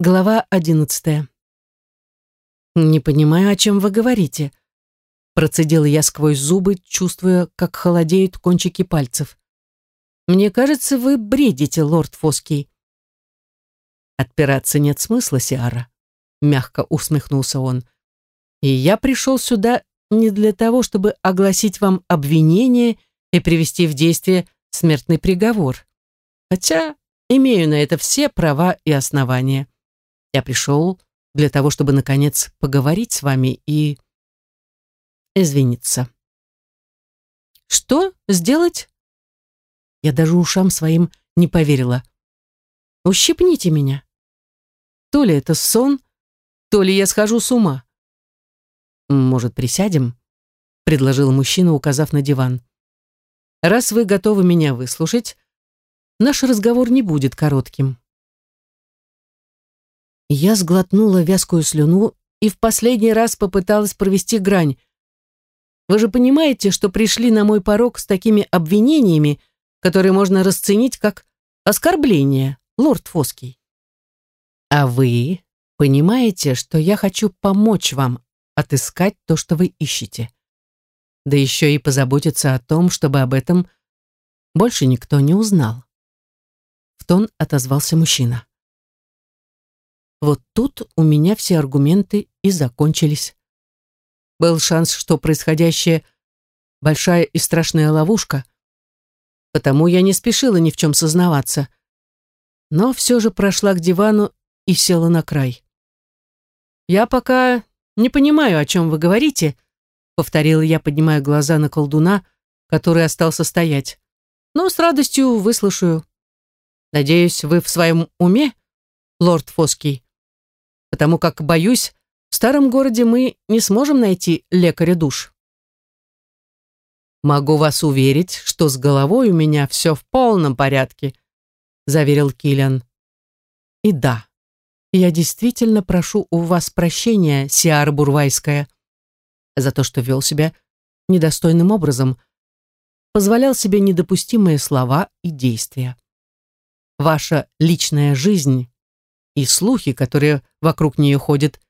Глава одиннадцатая. «Не понимаю, о чем вы говорите», — процедила я сквозь зубы, чувствуя, как холодеют кончики пальцев. «Мне кажется, вы бредите, лорд Фоский». «Отпираться нет смысла, Сиара», — мягко усмехнулся он. «И я пришел сюда не для того, чтобы огласить вам обвинение и привести в действие смертный приговор. Хотя имею на это все права и основания». Я пришел для того, чтобы, наконец, поговорить с вами и... извиниться. Что сделать? Я даже ушам своим не поверила. Ущипните меня. То ли это сон, то ли я схожу с ума. Может, присядем? предложил мужчина, указав на диван. Раз вы готовы меня выслушать, наш разговор не будет коротким. Я сглотнула вязкую слюну и в последний раз попыталась провести грань. Вы же понимаете, что пришли на мой порог с такими обвинениями, которые можно расценить как оскорбление, лорд Фоский. А вы понимаете, что я хочу помочь вам отыскать то, что вы ищете. Да еще и позаботиться о том, чтобы об этом больше никто не узнал. В тон отозвался мужчина. Вот тут у меня все аргументы и закончились. Был шанс, что происходящее — большая и страшная ловушка. Потому я не спешила ни в чем сознаваться. Но все же прошла к дивану и села на край. «Я пока не понимаю, о чем вы говорите», — повторила я, поднимая глаза на колдуна, который остался стоять. «Но с радостью выслушаю. Надеюсь, вы в своем уме, лорд Фоский?» потому как, боюсь, в старом городе мы не сможем найти лекаря душ. «Могу вас уверить, что с головой у меня все в полном порядке», заверил Киллиан. «И да, я действительно прошу у вас прощения, Сиара Бурвайская, за то, что вел себя недостойным образом, позволял себе недопустимые слова и действия. Ваша личная жизнь и слухи, которые вокруг нее ходят,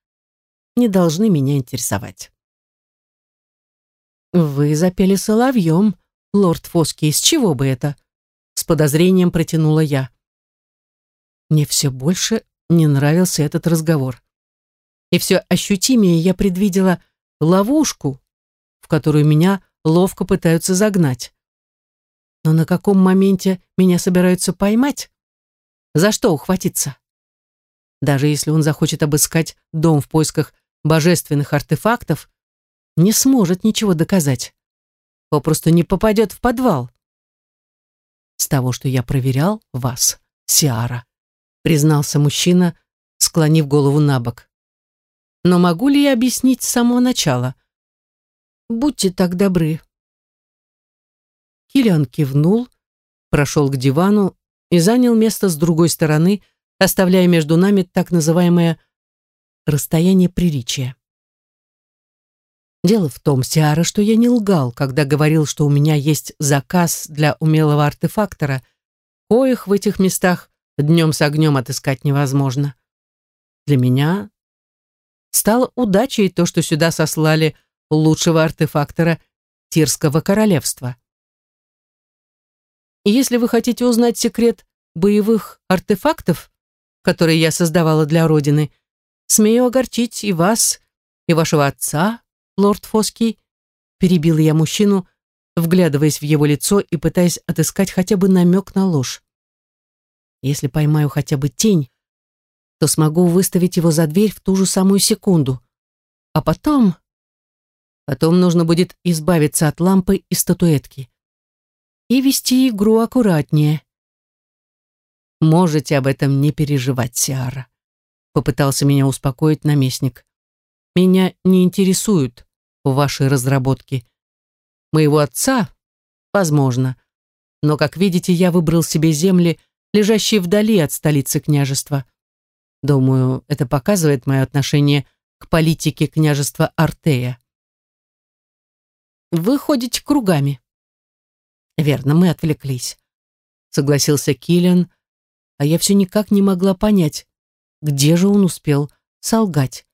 не должны меня интересовать. «Вы запели соловьем, лорд Фоски, из чего бы это?» С подозрением протянула я. Мне все больше не нравился этот разговор. И все ощутимее я предвидела ловушку, в которую меня ловко пытаются загнать. Но на каком моменте меня собираются поймать? За что ухватиться? Даже если он захочет обыскать дом в поисках божественных артефактов, не сможет ничего доказать. Попросту не попадет в подвал. С того, что я проверял вас, Сиара, признался мужчина, склонив голову на бок. Но могу ли я объяснить с самого начала? Будьте так добры. Килиан кивнул, прошел к дивану и занял место с другой стороны, оставляя между нами так называемое расстояние приличия. Дело в том, Сиара, что я не лгал, когда говорил, что у меня есть заказ для умелого артефактора, коих в этих местах днем с огнем отыскать невозможно. Для меня стало удачей то, что сюда сослали лучшего артефактора Тирского королевства. И если вы хотите узнать секрет боевых артефактов, которые я создавала для Родины. Смею огорчить и вас, и вашего отца, лорд Фоский, перебила я мужчину, вглядываясь в его лицо и пытаясь отыскать хотя бы намек на ложь. Если поймаю хотя бы тень, то смогу выставить его за дверь в ту же самую секунду. А потом... Потом нужно будет избавиться от лампы и статуэтки. И вести игру аккуратнее. Можете об этом не переживать, Сиара. Попытался меня успокоить наместник. Меня не интересуют ваши разработки. Моего отца, возможно. Но, как видите, я выбрал себе земли, лежащие вдали от столицы княжества. Думаю, это показывает мое отношение к политике княжества Артея. Вы ходите кругами. Верно, мы отвлеклись. Согласился Киллиан, а я все никак не могла понять, где же он успел солгать.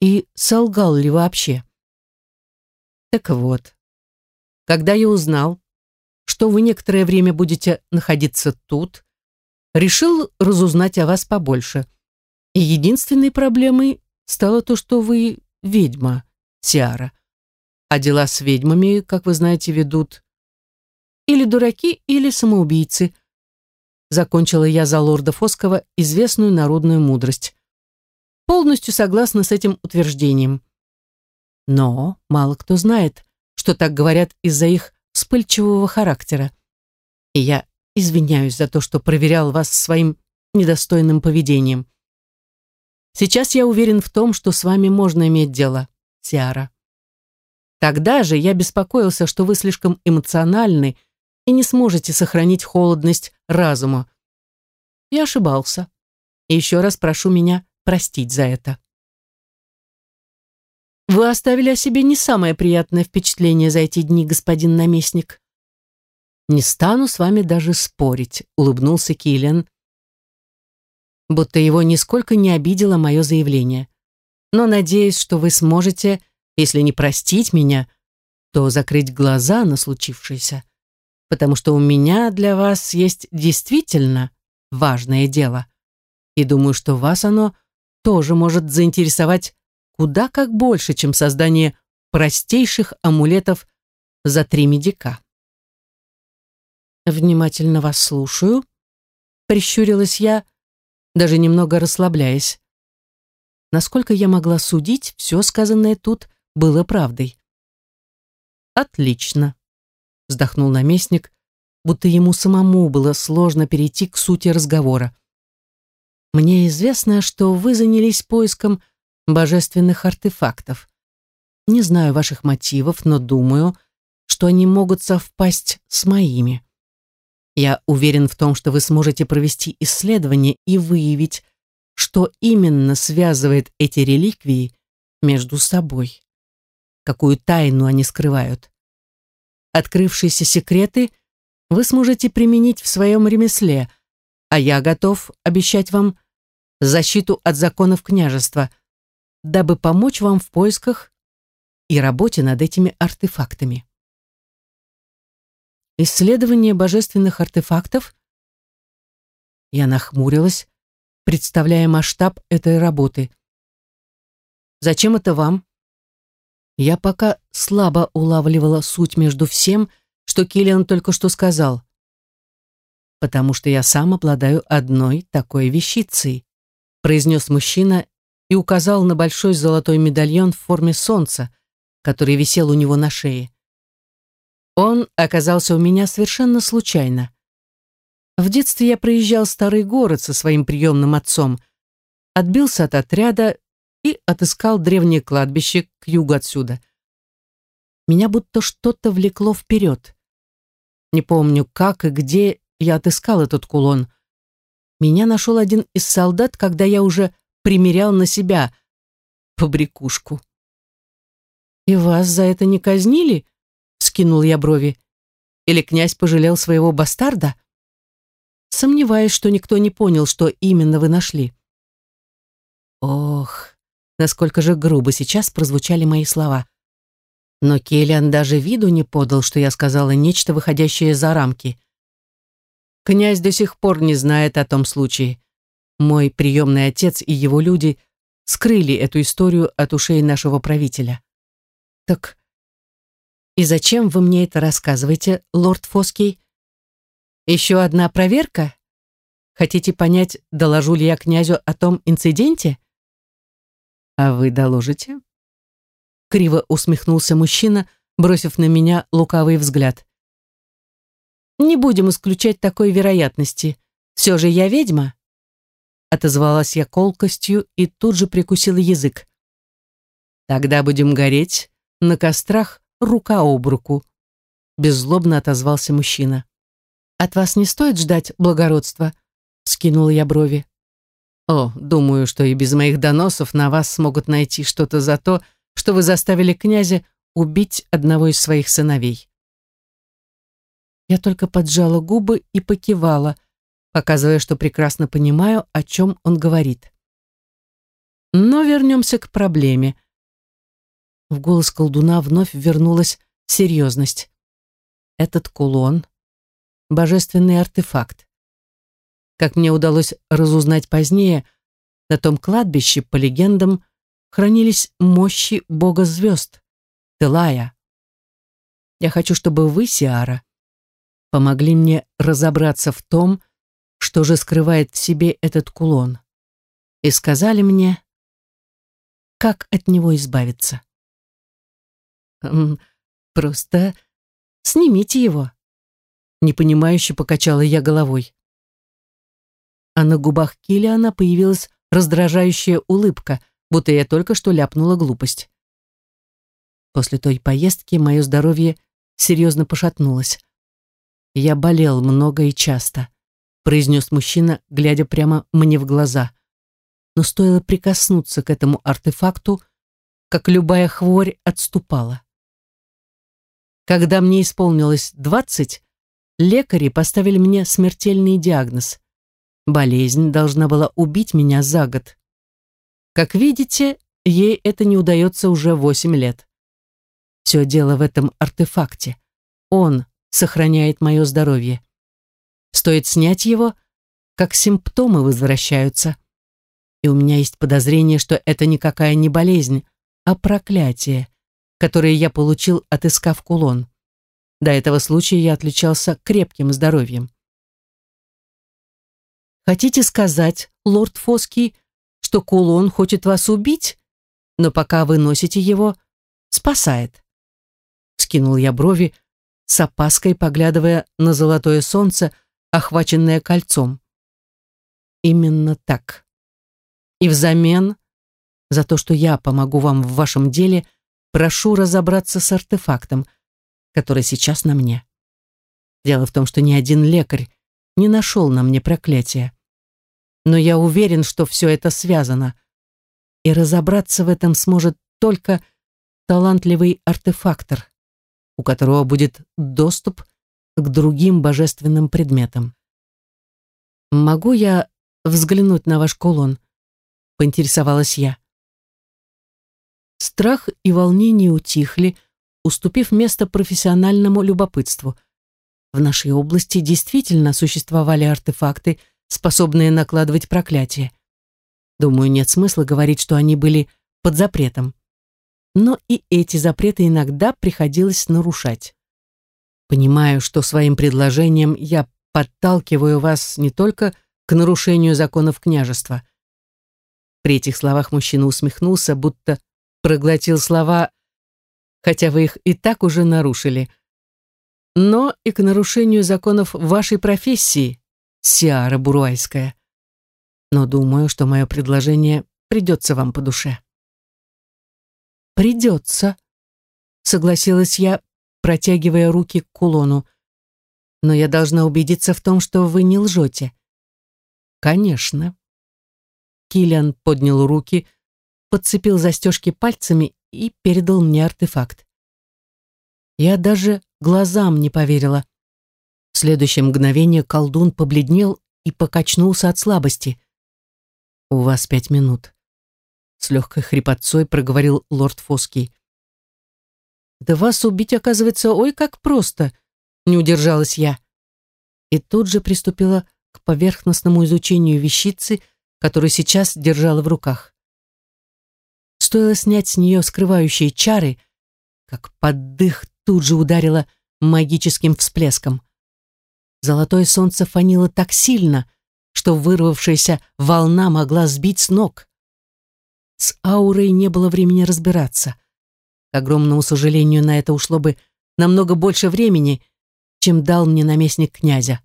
И солгал ли вообще? Так вот, когда я узнал, что вы некоторое время будете находиться тут, решил разузнать о вас побольше. И единственной проблемой стало то, что вы ведьма, Сиара. А дела с ведьмами, как вы знаете, ведут или дураки, или самоубийцы – закончила я за лорда Фоскова известную народную мудрость. Полностью согласна с этим утверждением. Но мало кто знает, что так говорят из-за их вспыльчивого характера. И я извиняюсь за то, что проверял вас своим недостойным поведением. Сейчас я уверен в том, что с вами можно иметь дело, Сиара. Тогда же я беспокоился, что вы слишком эмоциональны и не сможете сохранить холодность разума. Я ошибался. И еще раз прошу меня простить за это. Вы оставили о себе не самое приятное впечатление за эти дни, господин наместник. Не стану с вами даже спорить, улыбнулся Киллиан, будто его нисколько не обидело мое заявление. Но надеюсь, что вы сможете, если не простить меня, то закрыть глаза на случившееся потому что у меня для вас есть действительно важное дело. И думаю, что вас оно тоже может заинтересовать куда как больше, чем создание простейших амулетов за три медика. «Внимательно вас слушаю», — прищурилась я, даже немного расслабляясь. Насколько я могла судить, все сказанное тут было правдой. «Отлично», вздохнул наместник, будто ему самому было сложно перейти к сути разговора. Мне известно, что вы занялись поиском божественных артефактов. Не знаю ваших мотивов, но думаю, что они могут совпасть с моими. Я уверен в том, что вы сможете провести исследование и выявить, что именно связывает эти реликвии между собой, какую тайну они скрывают открывшиеся секреты вы сможете применить в своем ремесле, а я готов обещать вам защиту от законов княжества, дабы помочь вам в поисках и работе над этими артефактами. Исследование божественных артефактов я нахмурилась, представляя масштаб этой работы. Зачем это вам? Я пока слабо улавливала суть между всем, что Киллиан только что сказал. «Потому что я сам обладаю одной такой вещицей», произнес мужчина и указал на большой золотой медальон в форме солнца, который висел у него на шее. Он оказался у меня совершенно случайно. В детстве я проезжал старый город со своим приемным отцом, отбился от отряда и отыскал древнее кладбище к югу отсюда. Меня будто что-то влекло вперед. Не помню, как и где я отыскал этот кулон. Меня нашел один из солдат, когда я уже примерял на себя побрякушку. «И вас за это не казнили?» — скинул я брови. «Или князь пожалел своего бастарда?» Сомневаюсь, что никто не понял, что именно вы нашли. «Ох!» насколько же грубо сейчас прозвучали мои слова. Но Келлиан даже виду не подал, что я сказала нечто, выходящее за рамки. Князь до сих пор не знает о том случае. Мой приемный отец и его люди скрыли эту историю от ушей нашего правителя. Так и зачем вы мне это рассказываете, лорд Фоский? Еще одна проверка? Хотите понять, доложу ли я князю о том инциденте? «А вы доложите?» Криво усмехнулся мужчина, бросив на меня лукавый взгляд. «Не будем исключать такой вероятности. Все же я ведьма». Отозвалась я колкостью и тут же прикусила язык. «Тогда будем гореть на кострах рука об руку», — беззлобно отозвался мужчина. «От вас не стоит ждать благородства», — скинула я брови. О, думаю, что и без моих доносов на вас смогут найти что-то за то, что вы заставили князя убить одного из своих сыновей. Я только поджала губы и покивала, показывая, что прекрасно понимаю, о чем он говорит. Но вернемся к проблеме. В голос колдуна вновь вернулась серьезность. Этот кулон — божественный артефакт. Как мне удалось разузнать позднее, на том кладбище, по легендам, хранились мощи бога звезд, Телая. Я хочу, чтобы вы, Сиара, помогли мне разобраться в том, что же скрывает в себе этот кулон, и сказали мне, как от него избавиться. «Просто снимите его», — непонимающе покачала я головой а на губах Киллиана появилась раздражающая улыбка, будто я только что ляпнула глупость. После той поездки мое здоровье серьезно пошатнулось. «Я болел много и часто», — произнес мужчина, глядя прямо мне в глаза. Но стоило прикоснуться к этому артефакту, как любая хворь отступала. Когда мне исполнилось двадцать, лекари поставили мне смертельный диагноз Болезнь должна была убить меня за год. Как видите, ей это не удается уже восемь лет. Все дело в этом артефакте. Он сохраняет мое здоровье. Стоит снять его, как симптомы возвращаются. И у меня есть подозрение, что это никакая не болезнь, а проклятие, которое я получил, отыскав кулон. До этого случая я отличался крепким здоровьем. Хотите сказать, лорд Фоский, что кулон хочет вас убить, но пока вы носите его, спасает? Скинул я брови, с опаской поглядывая на золотое солнце, охваченное кольцом. Именно так. И взамен, за то, что я помогу вам в вашем деле, прошу разобраться с артефактом, который сейчас на мне. Дело в том, что ни один лекарь не нашел на мне проклятия но я уверен, что все это связано. И разобраться в этом сможет только талантливый артефактор, у которого будет доступ к другим божественным предметам. «Могу я взглянуть на ваш кулон?» — поинтересовалась я. Страх и волнение утихли, уступив место профессиональному любопытству. В нашей области действительно существовали артефакты — способные накладывать проклятие. Думаю, нет смысла говорить, что они были под запретом. Но и эти запреты иногда приходилось нарушать. Понимаю, что своим предложением я подталкиваю вас не только к нарушению законов княжества. При этих словах мужчина усмехнулся, будто проглотил слова, хотя вы их и так уже нарушили, но и к нарушению законов вашей профессии, Сиара Буруайская. Но думаю, что мое предложение придется вам по душе. Придется, согласилась я, протягивая руки к кулону. Но я должна убедиться в том, что вы не лжете. Конечно. Киллиан поднял руки, подцепил застежки пальцами и передал мне артефакт. Я даже глазам не поверила. Следующее мгновение колдун побледнел и покачнулся от слабости. «У вас пять минут», — с легкой хрипотцой проговорил лорд Фоски. «Да вас убить, оказывается, ой, как просто!» — не удержалась я. И тут же приступила к поверхностному изучению вещицы, которую сейчас держала в руках. Стоило снять с нее скрывающие чары, как под дых тут же ударила магическим всплеском. Золотое солнце фанило так сильно, что вырвавшаяся волна могла сбить с ног. С аурой не было времени разбираться. К огромному сожалению, на это ушло бы намного больше времени, чем дал мне наместник князя.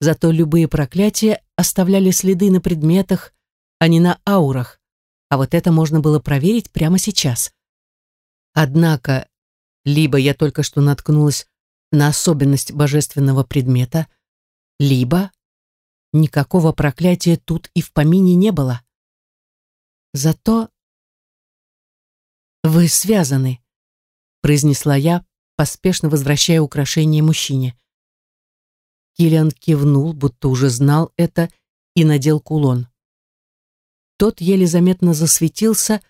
Зато любые проклятия оставляли следы на предметах, а не на аурах, а вот это можно было проверить прямо сейчас. Однако, либо я только что наткнулась на особенность божественного предмета, либо никакого проклятия тут и в помине не было. Зато вы связаны, произнесла я, поспешно возвращая украшение мужчине. Киллиан кивнул, будто уже знал это, и надел кулон. Тот еле заметно засветился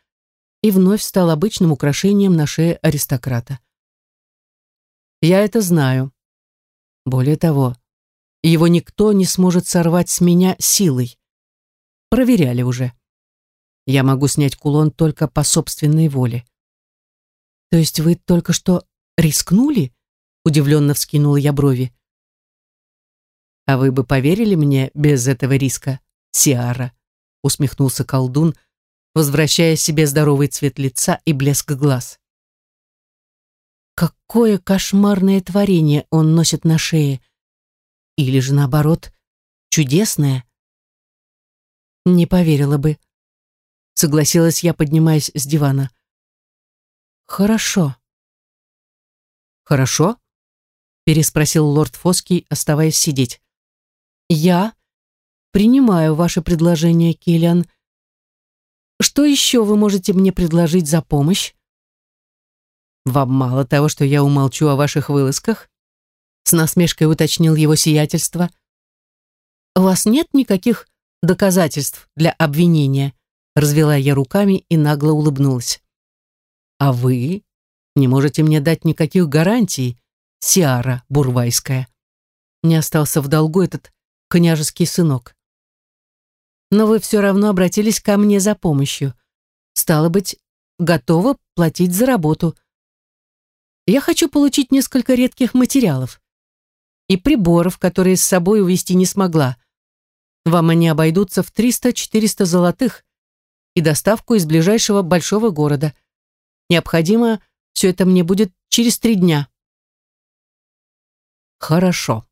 и вновь стал обычным украшением на шее аристократа. Я это знаю. Более того, его никто не сможет сорвать с меня силой. Проверяли уже. Я могу снять кулон только по собственной воле. То есть вы только что рискнули? Удивленно вскинула я брови. А вы бы поверили мне без этого риска, Сиара? Усмехнулся колдун, возвращая себе здоровый цвет лица и блеск глаз. Какое кошмарное творение он носит на шее. Или же, наоборот, чудесное. Не поверила бы. Согласилась я, поднимаясь с дивана. Хорошо. Хорошо? Переспросил лорд Фоский, оставаясь сидеть. Я принимаю ваше предложение, Киллиан. Что еще вы можете мне предложить за помощь? «Вам мало того, что я умолчу о ваших вылазках?» С насмешкой уточнил его сиятельство. «У вас нет никаких доказательств для обвинения?» Развела я руками и нагло улыбнулась. «А вы не можете мне дать никаких гарантий, Сиара Бурвайская?» Не остался в долгу этот княжеский сынок. «Но вы все равно обратились ко мне за помощью. Стало быть, готова платить за работу», я хочу получить несколько редких материалов и приборов, которые с собой увезти не смогла. Вам они обойдутся в 300-400 золотых и доставку из ближайшего большого города. Необходимо все это мне будет через три дня. Хорошо.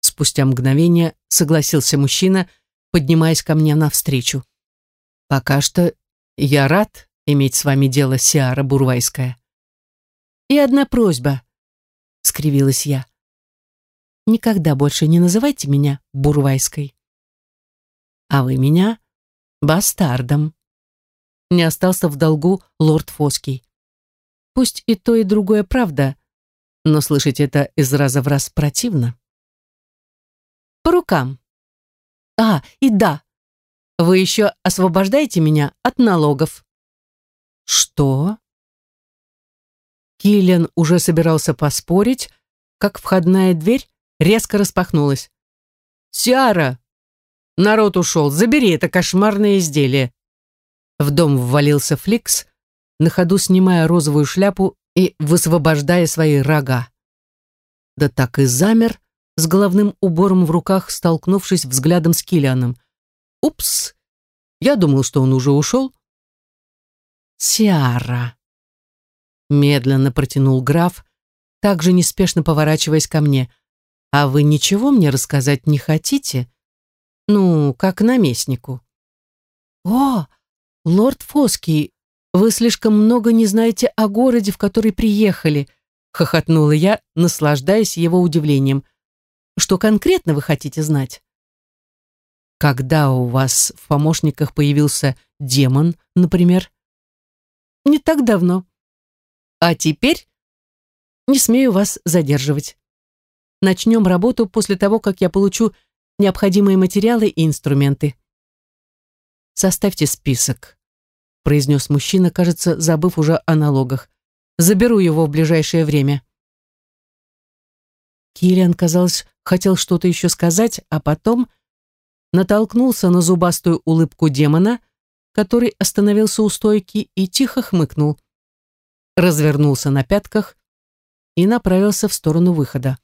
Спустя мгновение согласился мужчина, поднимаясь ко мне навстречу. Пока что я рад иметь с вами дело, Сиара Бурвайская. И одна просьба, скривилась я. Никогда больше не называйте меня Бурвайской. А вы меня бастардом. Не остался в долгу лорд Фоский. Пусть и то, и другое правда, но слышать это из раза в раз противно. По рукам. А, и да, вы еще освобождаете меня от налогов. Что? Киллиан уже собирался поспорить, как входная дверь резко распахнулась. «Сиара!» «Народ ушел! Забери это кошмарное изделие!» В дом ввалился Фликс, на ходу снимая розовую шляпу и высвобождая свои рога. Да так и замер, с головным убором в руках, столкнувшись взглядом с Киллианом. «Упс! Я думал, что он уже ушел». «Сиара!» медленно протянул граф, также неспешно поворачиваясь ко мне. «А вы ничего мне рассказать не хотите? Ну, как наместнику». «О, лорд Фоский, вы слишком много не знаете о городе, в который приехали», хохотнула я, наслаждаясь его удивлением. «Что конкретно вы хотите знать?» «Когда у вас в помощниках появился демон, например?» «Не так давно», а теперь не смею вас задерживать. Начнем работу после того, как я получу необходимые материалы и инструменты. Составьте список, произнес мужчина, кажется, забыв уже о налогах. Заберу его в ближайшее время. Киллиан, казалось, хотел что-то еще сказать, а потом натолкнулся на зубастую улыбку демона, который остановился у стойки и тихо хмыкнул развернулся на пятках и направился в сторону выхода.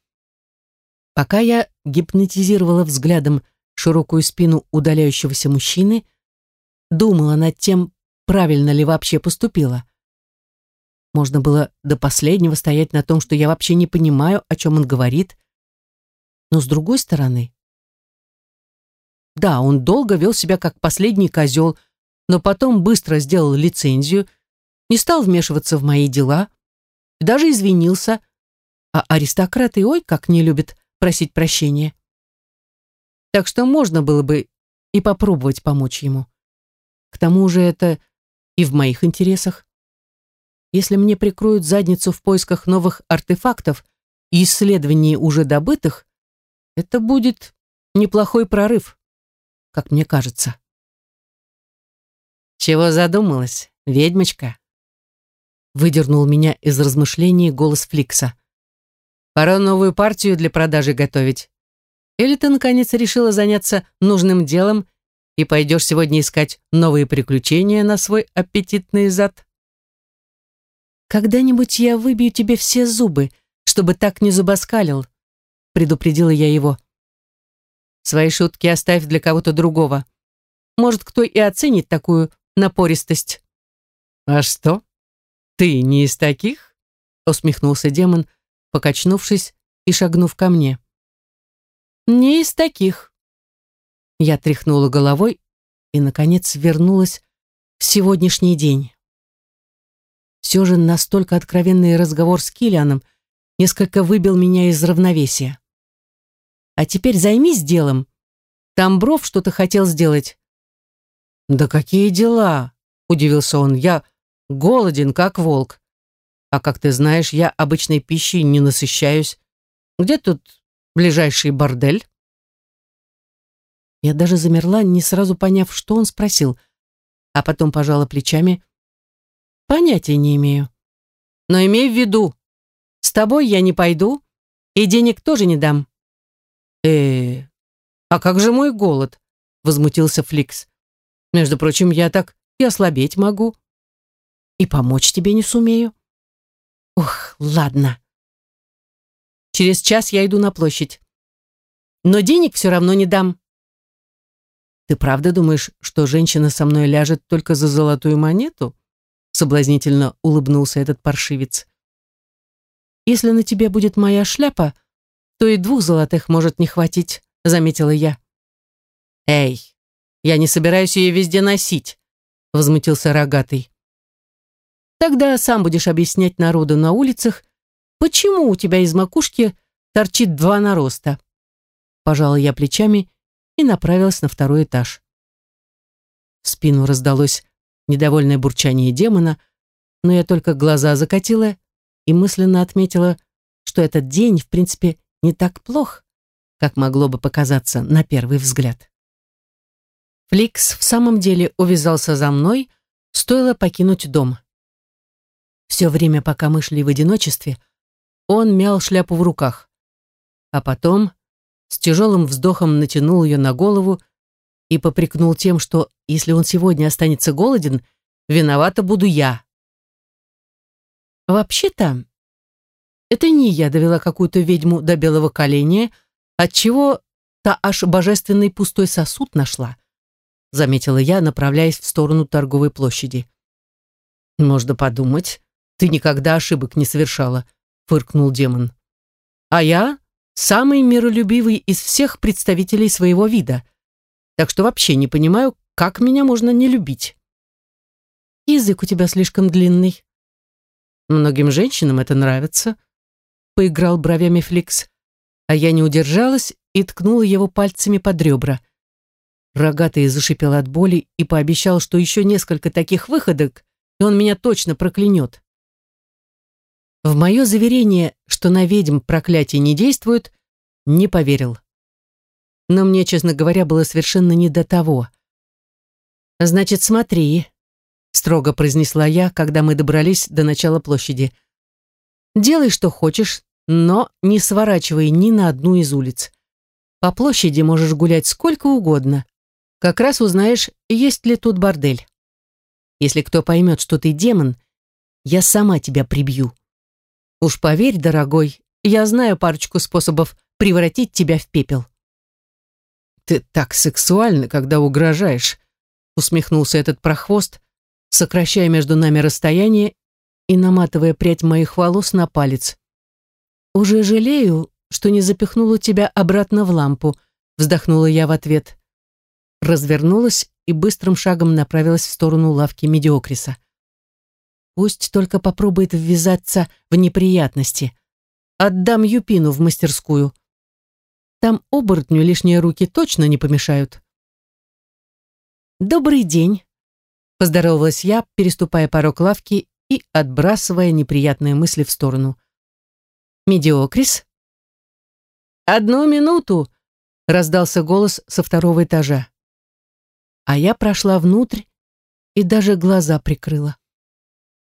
Пока я гипнотизировала взглядом широкую спину удаляющегося мужчины, думала над тем, правильно ли вообще поступила. Можно было до последнего стоять на том, что я вообще не понимаю, о чем он говорит. Но с другой стороны... Да, он долго вел себя как последний козел, но потом быстро сделал лицензию — не стал вмешиваться в мои дела, даже извинился, а аристократы ой как не любят просить прощения. Так что можно было бы и попробовать помочь ему. К тому же это и в моих интересах. Если мне прикроют задницу в поисках новых артефактов и исследований уже добытых, это будет неплохой прорыв, как мне кажется. Чего задумалась, ведьмочка? выдернул меня из размышлений голос Фликса. «Пора новую партию для продажи готовить. Или ты, наконец, решила заняться нужным делом и пойдешь сегодня искать новые приключения на свой аппетитный зад?» «Когда-нибудь я выбью тебе все зубы, чтобы так не зубоскалил», — предупредила я его. «Свои шутки оставь для кого-то другого. Может, кто и оценит такую напористость». «А что?» «Ты не из таких?» — усмехнулся демон, покачнувшись и шагнув ко мне. «Не из таких». Я тряхнула головой и, наконец, вернулась в сегодняшний день. Все же настолько откровенный разговор с Киллианом несколько выбил меня из равновесия. «А теперь займись делом. Тамбров что-то хотел сделать». «Да какие дела?» — удивился он. «Я голоден, как волк. А как ты знаешь, я обычной пищей не насыщаюсь. Где тут ближайший бордель?» Я даже замерла, не сразу поняв, что он спросил, а потом пожала плечами. «Понятия не имею. Но имей в виду, с тобой я не пойду и денег тоже не дам». э а как же мой голод?» — возмутился Фликс. «Между прочим, я так и ослабеть могу и помочь тебе не сумею. Ух, ладно. Через час я иду на площадь. Но денег все равно не дам. Ты правда думаешь, что женщина со мной ляжет только за золотую монету? Соблазнительно улыбнулся этот паршивец. Если на тебе будет моя шляпа, то и двух золотых может не хватить, заметила я. Эй, я не собираюсь ее везде носить, возмутился рогатый. Тогда сам будешь объяснять народу на улицах, почему у тебя из макушки торчит два нароста. Пожала я плечами и направилась на второй этаж. В спину раздалось недовольное бурчание демона, но я только глаза закатила и мысленно отметила, что этот день, в принципе, не так плох, как могло бы показаться на первый взгляд. Фликс в самом деле увязался за мной, стоило покинуть дом. Все время, пока мы шли в одиночестве, он мял шляпу в руках. А потом с тяжелым вздохом натянул ее на голову и попрекнул тем, что если он сегодня останется голоден, виновата буду я. Вообще-то, это не я довела какую-то ведьму до белого коленя, отчего та аж божественный пустой сосуд нашла, заметила я, направляясь в сторону торговой площади. Можно подумать, ты никогда ошибок не совершала», — фыркнул демон. «А я самый миролюбивый из всех представителей своего вида, так что вообще не понимаю, как меня можно не любить». «Язык у тебя слишком длинный». «Многим женщинам это нравится», — поиграл бровями Фликс, а я не удержалась и ткнула его пальцами под ребра. Рогатый зашипел от боли и пообещал, что еще несколько таких выходок, и он меня точно проклянет. В мое заверение, что на ведьм проклятие не действует, не поверил. Но мне, честно говоря, было совершенно не до того. «Значит, смотри», — строго произнесла я, когда мы добрались до начала площади. «Делай, что хочешь, но не сворачивай ни на одну из улиц. По площади можешь гулять сколько угодно. Как раз узнаешь, есть ли тут бордель. Если кто поймет, что ты демон, я сама тебя прибью. Уж поверь, дорогой, я знаю парочку способов превратить тебя в пепел. Ты так сексуально, когда угрожаешь, усмехнулся этот прохвост, сокращая между нами расстояние и наматывая прядь моих волос на палец. Уже жалею, что не запихнула тебя обратно в лампу, вздохнула я в ответ. Развернулась и быстрым шагом направилась в сторону лавки Медиокриса. Пусть только попробует ввязаться в неприятности. Отдам Юпину в мастерскую. Там оборотню лишние руки точно не помешают. «Добрый день», — поздоровалась я, переступая порог лавки и отбрасывая неприятные мысли в сторону. «Медиокрис?» «Одну минуту!» — раздался голос со второго этажа. А я прошла внутрь и даже глаза прикрыла.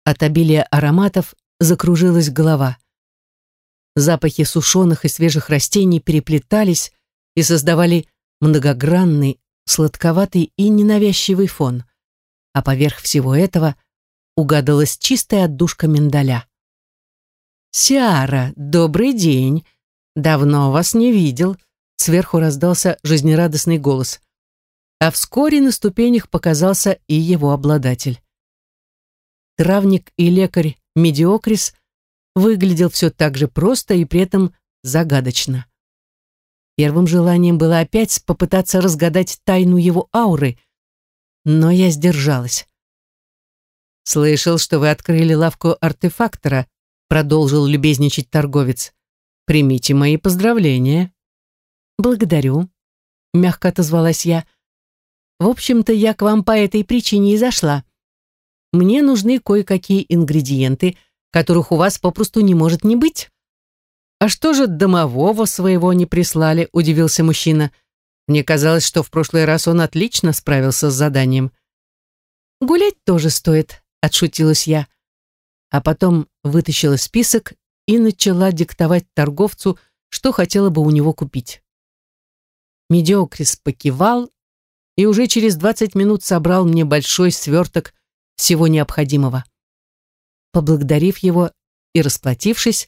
От обилия ароматов закружилась голова. Запахи сушеных и свежих растений переплетались и создавали многогранный, сладковатый и ненавязчивый фон. А поверх всего этого угадалась чистая отдушка миндаля. «Сиара, добрый день! Давно вас не видел!» Сверху раздался жизнерадостный голос. А вскоре на ступенях показался и его обладатель травник и лекарь Медиокрис выглядел все так же просто и при этом загадочно. Первым желанием было опять попытаться разгадать тайну его ауры, но я сдержалась. «Слышал, что вы открыли лавку артефактора», продолжил любезничать торговец. «Примите мои поздравления». «Благодарю», — мягко отозвалась я. «В общем-то, я к вам по этой причине и зашла мне нужны кое-какие ингредиенты, которых у вас попросту не может не быть. «А что же домового своего не прислали?» – удивился мужчина. «Мне казалось, что в прошлый раз он отлично справился с заданием». «Гулять тоже стоит», – отшутилась я. А потом вытащила список и начала диктовать торговцу, что хотела бы у него купить. Медиокрис покивал и уже через 20 минут собрал мне большой сверток всего необходимого. Поблагодарив его и расплатившись,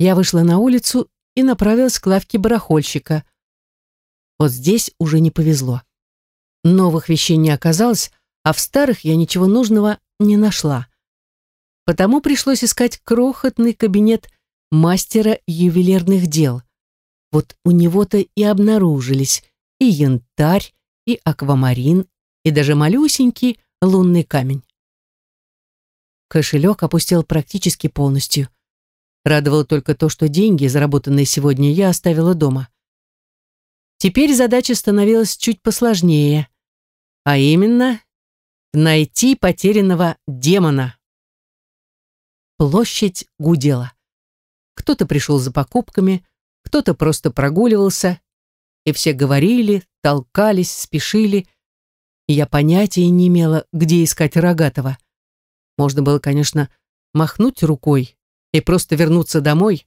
я вышла на улицу и направилась к лавке барахольщика. Вот здесь уже не повезло. Новых вещей не оказалось, а в старых я ничего нужного не нашла. Потому пришлось искать крохотный кабинет мастера ювелирных дел. Вот у него-то и обнаружились и янтарь, и аквамарин, и даже малюсенький лунный камень. Кошелек опустел практически полностью. Радовало только то, что деньги, заработанные сегодня, я оставила дома. Теперь задача становилась чуть посложнее, а именно найти потерянного демона. Площадь гудела. Кто-то пришел за покупками, кто-то просто прогуливался, и все говорили, толкались, спешили. Я понятия не имела, где искать Рогатого — можно было, конечно, махнуть рукой и просто вернуться домой.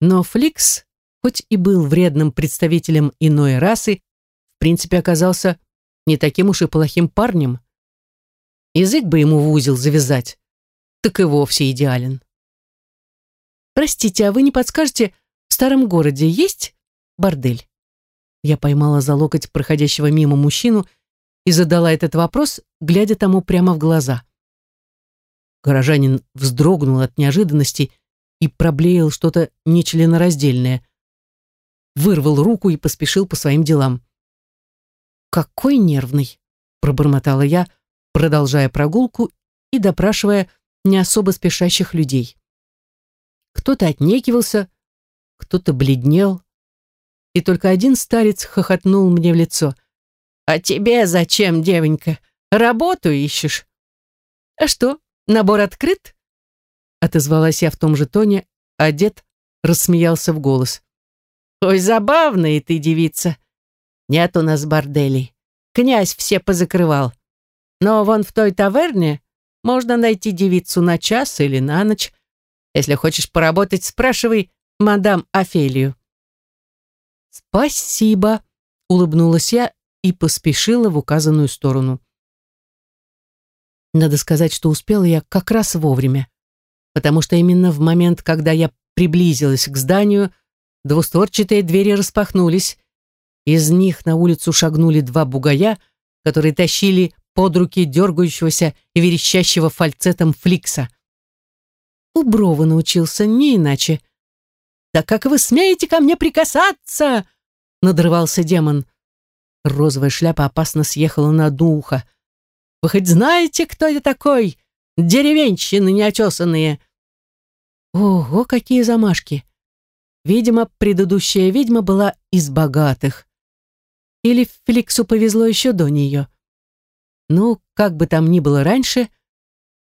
Но Фликс, хоть и был вредным представителем иной расы, в принципе оказался не таким уж и плохим парнем. Язык бы ему в узел завязать, так и вовсе идеален. «Простите, а вы не подскажете, в старом городе есть бордель?» Я поймала за локоть проходящего мимо мужчину и задала этот вопрос, глядя тому прямо в глаза. Горожанин вздрогнул от неожиданности и проблеял что-то нечленораздельное. Вырвал руку и поспешил по своим делам. «Какой нервный!» — пробормотала я, продолжая прогулку и допрашивая не особо спешащих людей. Кто-то отнекивался, кто-то бледнел, и только один старец хохотнул мне в лицо. «А тебе зачем, девонька? Работу ищешь?» «А что, Набор открыт?» Отозвалась я в том же тоне, а дед рассмеялся в голос. «Ой, забавная ты девица! Нет у нас борделей. Князь все позакрывал. Но вон в той таверне можно найти девицу на час или на ночь. Если хочешь поработать, спрашивай мадам Офелию». «Спасибо», — улыбнулась я и поспешила в указанную сторону. Надо сказать, что успела я как раз вовремя, потому что именно в момент, когда я приблизилась к зданию, двустворчатые двери распахнулись. Из них на улицу шагнули два бугая, которые тащили под руки дергающегося и верещащего фальцетом фликса. У Брова научился не иначе. «Да как вы смеете ко мне прикасаться?» — надрывался демон. Розовая шляпа опасно съехала на одно ухо. Вы хоть знаете, кто я такой? Деревенщины неотесанные!» Ого, какие замашки! Видимо, предыдущая ведьма была из богатых. Или Феликсу повезло еще до нее. Ну, как бы там ни было раньше,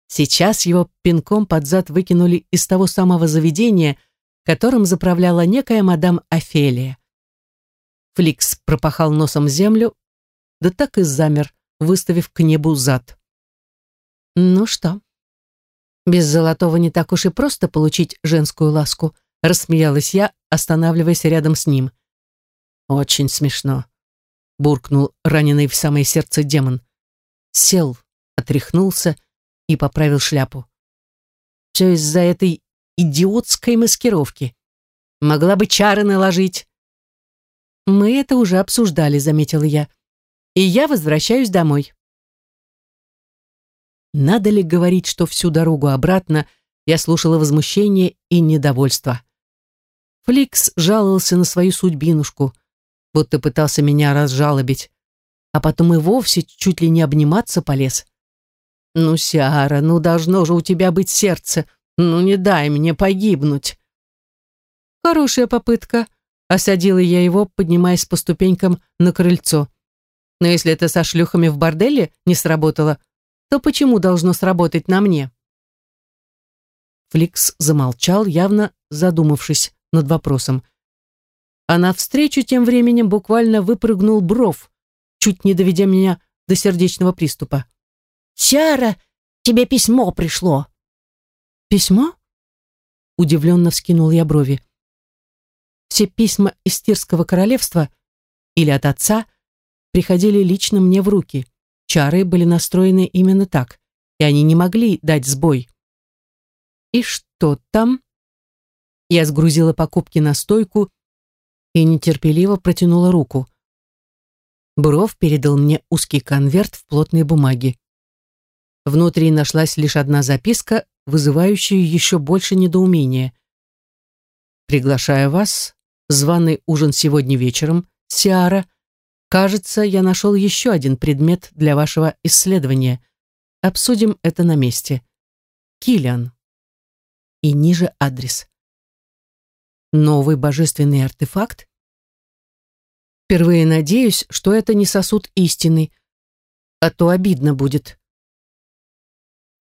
сейчас его пинком под зад выкинули из того самого заведения, которым заправляла некая мадам Офелия. Фликс пропахал носом землю, да так и замер, выставив к небу зад. «Ну что, без золотого не так уж и просто получить женскую ласку», рассмеялась я, останавливаясь рядом с ним. «Очень смешно», — буркнул раненый в самое сердце демон. Сел, отряхнулся и поправил шляпу. «Все из-за этой идиотской маскировки. Могла бы чары наложить». «Мы это уже обсуждали», — заметила я и я возвращаюсь домой. Надо ли говорить, что всю дорогу обратно я слушала возмущение и недовольство? Фликс жаловался на свою судьбинушку, будто пытался меня разжалобить, а потом и вовсе чуть ли не обниматься полез. «Ну, Сиара, ну должно же у тебя быть сердце, ну не дай мне погибнуть!» «Хорошая попытка», — осадила я его, поднимаясь по ступенькам на крыльцо. Но если это со шлюхами в борделе не сработало, то почему должно сработать на мне? Фликс замолчал, явно задумавшись над вопросом. А навстречу тем временем буквально выпрыгнул бров, чуть не доведя меня до сердечного приступа. «Сяра, тебе письмо пришло!» «Письмо?» Удивленно вскинул я брови. Все письма из Тирского королевства или от отца – приходили лично мне в руки. Чары были настроены именно так, и они не могли дать сбой. «И что там?» Я сгрузила покупки на стойку и нетерпеливо протянула руку. Буров передал мне узкий конверт в плотной бумаге. Внутри нашлась лишь одна записка, вызывающая еще больше недоумения. «Приглашаю вас. Званый ужин сегодня вечером. Сиара. Кажется, я нашел еще один предмет для вашего исследования. Обсудим это на месте. Килиан. И ниже адрес. Новый божественный артефакт? Впервые надеюсь, что это не сосуд истины, а то обидно будет.